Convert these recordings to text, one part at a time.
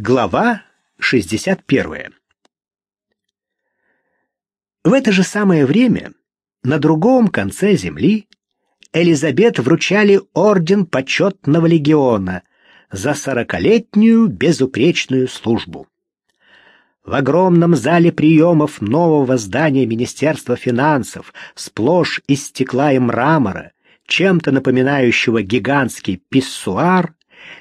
Глава 61. В это же самое время на другом конце земли Элизабет вручали орден почетного легиона за сорокалетнюю безупречную службу. В огромном зале приемов нового здания Министерства финансов, сплошь из стекла и мрамора, чем-то напоминающего гигантский писсуар,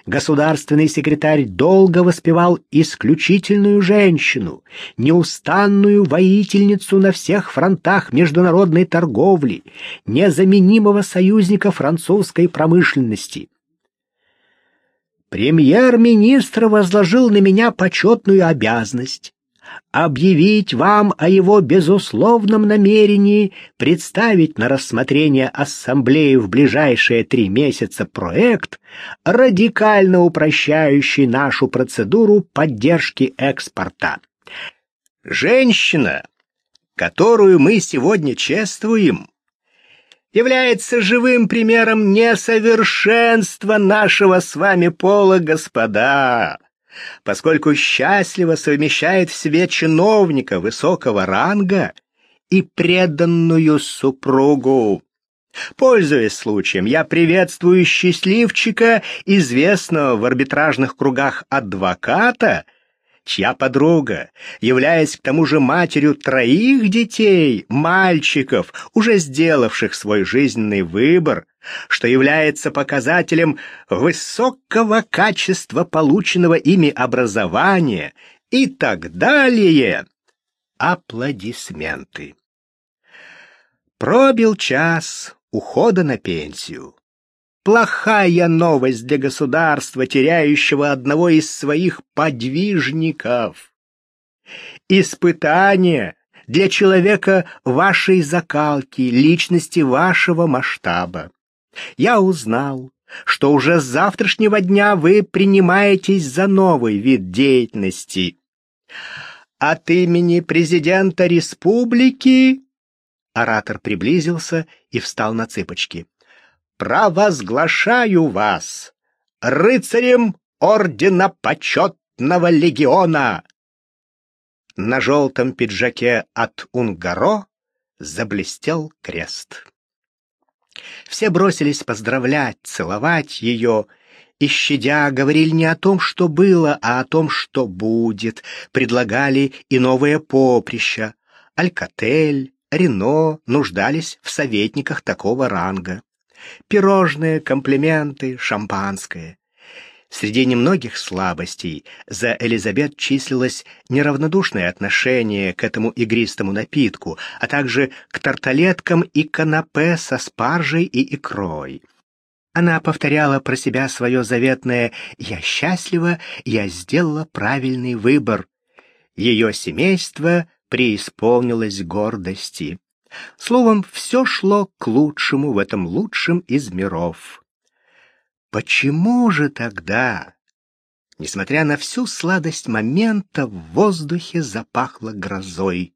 Государственный секретарь долго воспевал исключительную женщину, неустанную воительницу на всех фронтах международной торговли, незаменимого союзника французской промышленности. Премьер-министр возложил на меня почетную обязанность объявить вам о его безусловном намерении представить на рассмотрение Ассамблеи в ближайшие три месяца проект, радикально упрощающий нашу процедуру поддержки экспорта. Женщина, которую мы сегодня чествуем, является живым примером несовершенства нашего с вами пола, господа поскольку счастливо совмещает в себе чиновника высокого ранга и преданную супругу. Пользуясь случаем, я приветствую счастливчика, известного в арбитражных кругах адвоката, чья подруга, являясь к тому же матерью троих детей, мальчиков, уже сделавших свой жизненный выбор, что является показателем высокого качества полученного ими образования и так далее. Аплодисменты. Пробил час ухода на пенсию. Плохая новость для государства, теряющего одного из своих подвижников. Испытание для человека вашей закалки, личности вашего масштаба я узнал, что уже с завтрашнего дня вы принимаетесь за новый вид деятельности. От имени президента республики Оратор приблизился и встал на цыпочки. «Провозглашаю вас рыцарем ордена почетного легиона!» На желтом пиджаке от Унгаро заблестел крест. Все бросились поздравлять, целовать ее, и, щадя, говорили не о том, что было, а о том, что будет, предлагали и новое поприще, Алькатель, Рено нуждались в советниках такого ранга. Пирожные, комплименты, шампанское. Среди немногих слабостей за Элизабет числилось неравнодушное отношение к этому игристому напитку, а также к тарталеткам и канапе со спаржей и икрой. Она повторяла про себя свое заветное «Я счастлива, я сделала правильный выбор». Ее семейство преисполнилось гордости. Словом, все шло к лучшему в этом лучшем из миров. Почему же тогда, несмотря на всю сладость момента, в воздухе запахло грозой?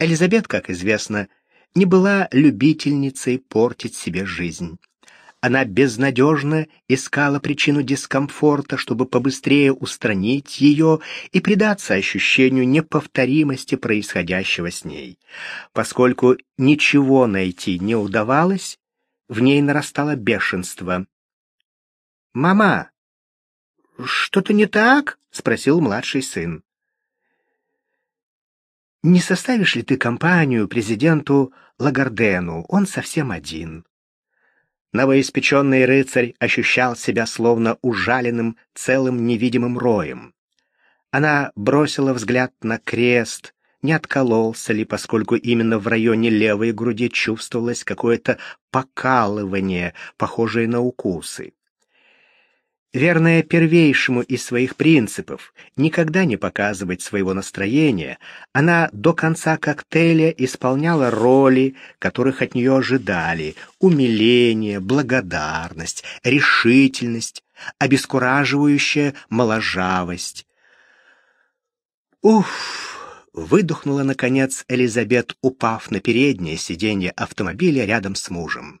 Элизабет, как известно, не была любительницей портить себе жизнь. Она безнадежно искала причину дискомфорта, чтобы побыстрее устранить ее и предаться ощущению неповторимости происходящего с ней. Поскольку ничего найти не удавалось, в ней нарастало бешенство. «Мама, что-то не так?» — спросил младший сын. «Не составишь ли ты компанию президенту Лагардену? Он совсем один». Новоиспеченный рыцарь ощущал себя словно ужаленным целым невидимым роем. Она бросила взгляд на крест, не откололся ли, поскольку именно в районе левой груди чувствовалось какое-то покалывание, похожее на укусы верная первейшему из своих принципов, никогда не показывать своего настроения, она до конца коктейля исполняла роли, которых от нее ожидали, умиление, благодарность, решительность, обескураживающая моложавость. Уф! Выдохнула, наконец, Элизабет, упав на переднее сиденье автомобиля рядом с мужем.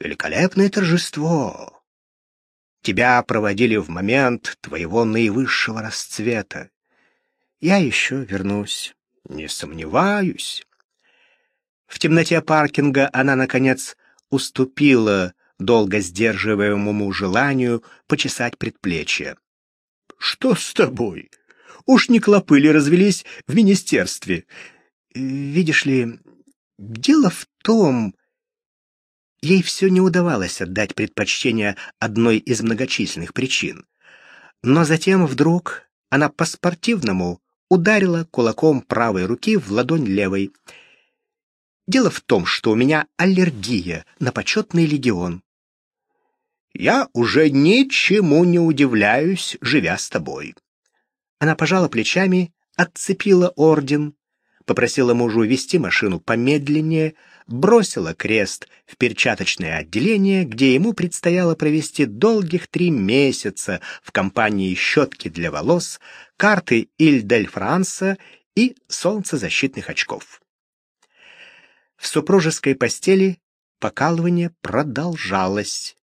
«Великолепное торжество! Тебя проводили в момент твоего наивысшего расцвета. Я еще вернусь, не сомневаюсь. В темноте паркинга она, наконец, уступила долго сдерживаемому желанию почесать предплечье. «Что с тобой? Уж не клопы ли развелись в министерстве? Видишь ли, дело в том, Ей все не удавалось отдать предпочтение одной из многочисленных причин. Но затем вдруг она по-спортивному ударила кулаком правой руки в ладонь левой. Дело в том, что у меня аллергия на почетный легион. Я уже ничему не удивляюсь, живя с тобой. Она пожала плечами, отцепила орден, попросила мужа вести машину помедленнее, бросила крест в перчаточное отделение, где ему предстояло провести долгих три месяца в компании щетки для волос, карты Иль-дель-Франса и солнцезащитных очков. В супружеской постели покалывание продолжалось.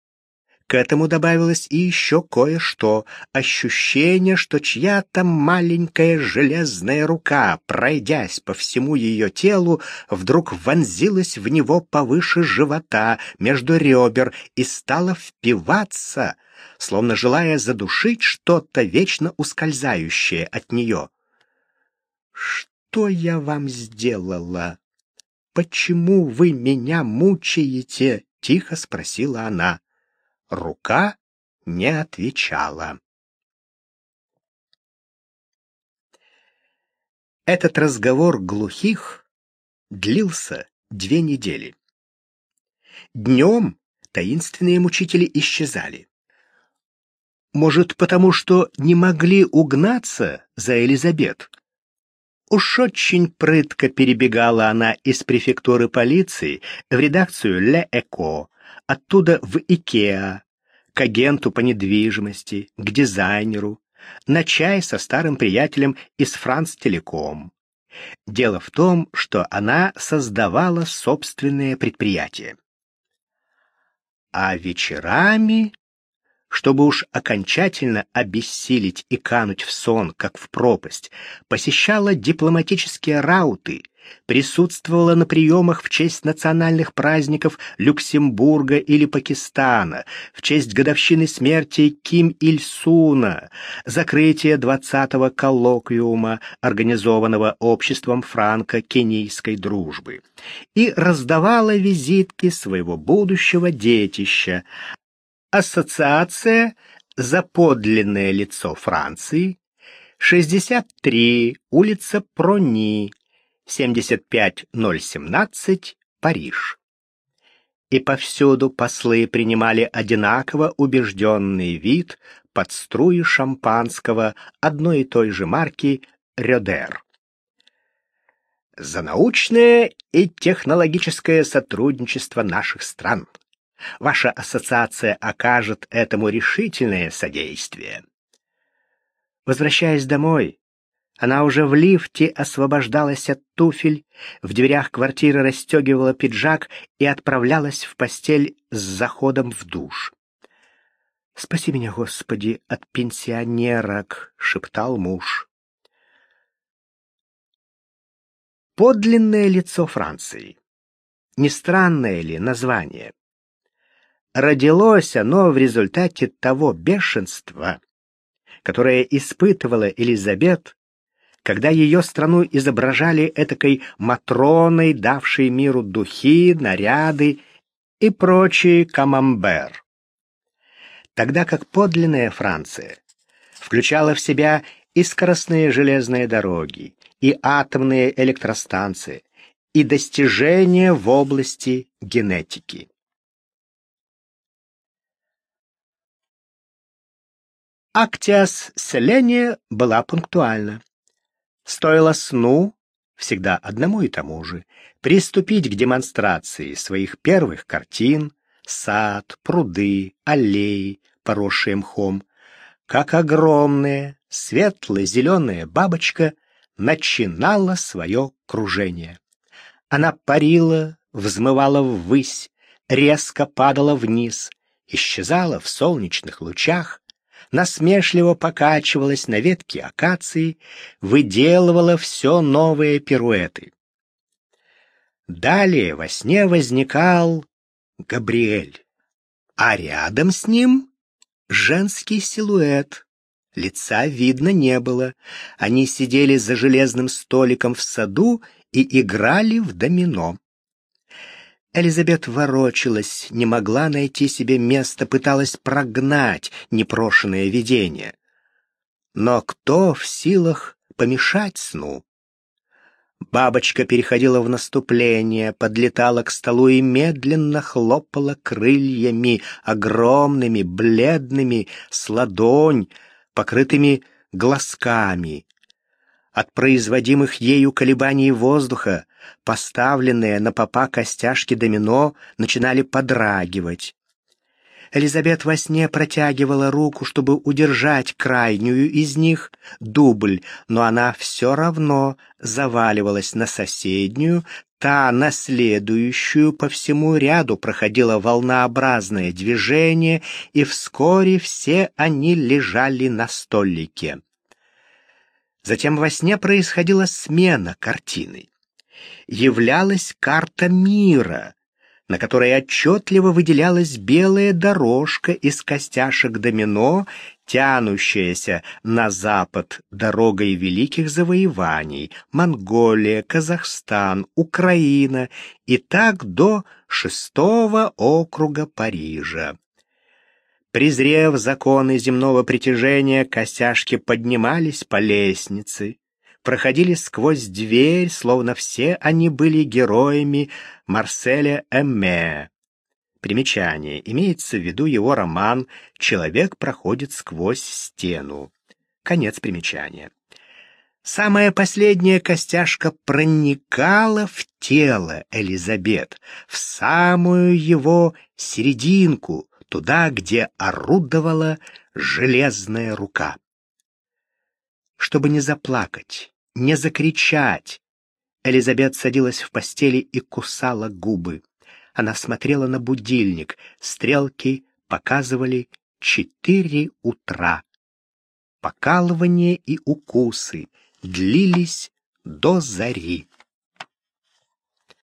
К этому добавилось и еще кое-что — ощущение, что чья-то маленькая железная рука, пройдясь по всему ее телу, вдруг вонзилась в него повыше живота, между ребер, и стала впиваться, словно желая задушить что-то вечно ускользающее от нее. «Что я вам сделала? Почему вы меня мучаете?» — тихо спросила она. Рука не отвечала. Этот разговор глухих длился две недели. Днем таинственные мучители исчезали. Может, потому что не могли угнаться за Элизабет? Уж очень прытко перебегала она из префектуры полиции в редакцию «Ле Эко», оттуда в Икеа, к агенту по недвижимости, к дизайнеру, на чай со старым приятелем из Франц Телеком. Дело в том, что она создавала собственное предприятие. А вечерами чтобы уж окончательно обессилить и кануть в сон, как в пропасть, посещала дипломатические рауты, присутствовала на приемах в честь национальных праздников Люксембурга или Пакистана, в честь годовщины смерти Ким Иль-Суна, закрытия 20-го коллоквиума, организованного обществом франко-кенийской дружбы, и раздавала визитки своего будущего детища, Ассоциация за подлинное лицо Франции, 63, улица Прони, 75017, Париж. И повсюду послы принимали одинаково убежденный вид под струи шампанского одной и той же марки «Рёдер». За научное и технологическое сотрудничество наших стран – Ваша ассоциация окажет этому решительное содействие. Возвращаясь домой, она уже в лифте освобождалась от туфель, в дверях квартиры расстегивала пиджак и отправлялась в постель с заходом в душ. «Спаси меня, Господи, от пенсионерок!» — шептал муж. Подлинное лицо Франции. Не странное ли название? Родилось оно в результате того бешенства, которое испытывала Элизабет, когда ее страну изображали этакой Матроной, давшей миру духи, наряды и прочий камамбер. Тогда как подлинная Франция включала в себя и скоростные железные дороги, и атомные электростанции, и достижения в области генетики. Актиас Селения была пунктуальна. Стоило сну, всегда одному и тому же, приступить к демонстрации своих первых картин, сад, пруды, аллеи, поросшие мхом, как огромная светло-зеленая бабочка начинала свое кружение. Она парила, взмывала ввысь, резко падала вниз, исчезала в солнечных лучах, насмешливо покачивалась на ветке акации, выделывала все новые пируэты. Далее во сне возникал Габриэль, а рядом с ним женский силуэт. Лица видно не было. Они сидели за железным столиком в саду и играли в домино. Элизабет ворочалась, не могла найти себе места, пыталась прогнать непрошенное видение. Но кто в силах помешать сну? Бабочка переходила в наступление, подлетала к столу и медленно хлопала крыльями, огромными, бледными, с ладонь, покрытыми глазками. От производимых ею колебаний воздуха поставленные на попа костяшки домино начинали подрагивать. Элизабет во сне протягивала руку, чтобы удержать крайнюю из них, дубль, но она все равно заваливалась на соседнюю, та на следующую по всему ряду проходило волнообразное движение, и вскоре все они лежали на столике. Затем во сне происходила смена картины являлась карта мира, на которой отчетливо выделялась белая дорожка из костяшек домино, тянущаяся на запад дорогой великих завоеваний — Монголия, Казахстан, Украина и так до шестого округа Парижа. Презрев законы земного притяжения, костяшки поднимались по лестнице, проходили сквозь дверь, словно все они были героями Марселя Эмме. Примечание. Имеется в виду его роман «Человек проходит сквозь стену». Конец примечания. Самая последняя костяшка проникала в тело Элизабет, в самую его серединку, туда, где орудовала железная рука. Чтобы не заплакать, не закричать. Элизабет садилась в постели и кусала губы. Она смотрела на будильник. Стрелки показывали четыре утра. Покалывание и укусы длились до зари.